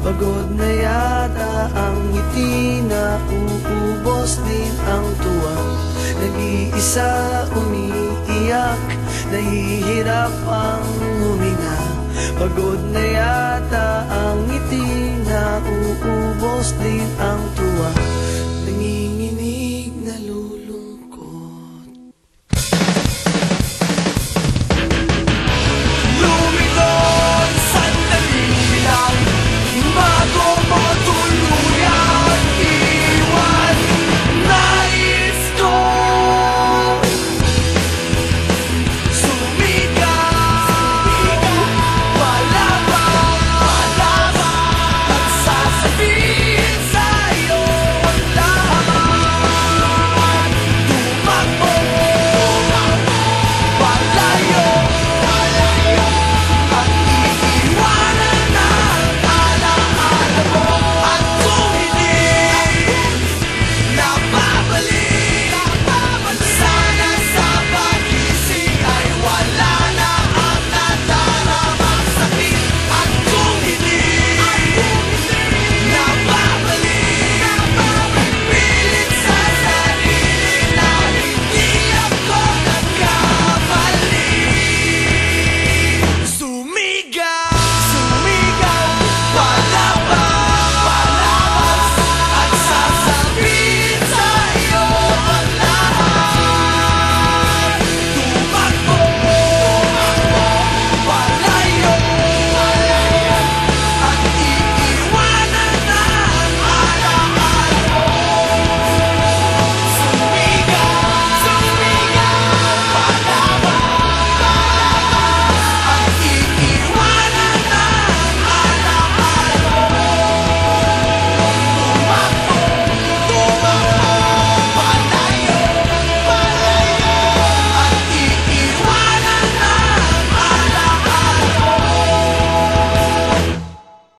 Pagod na yata ang ngiti na uubos din ang tuwa. Nag-iisa umiiyak, nahihirap ang huminga. Pagod na yata ang ngiti na uubos din ang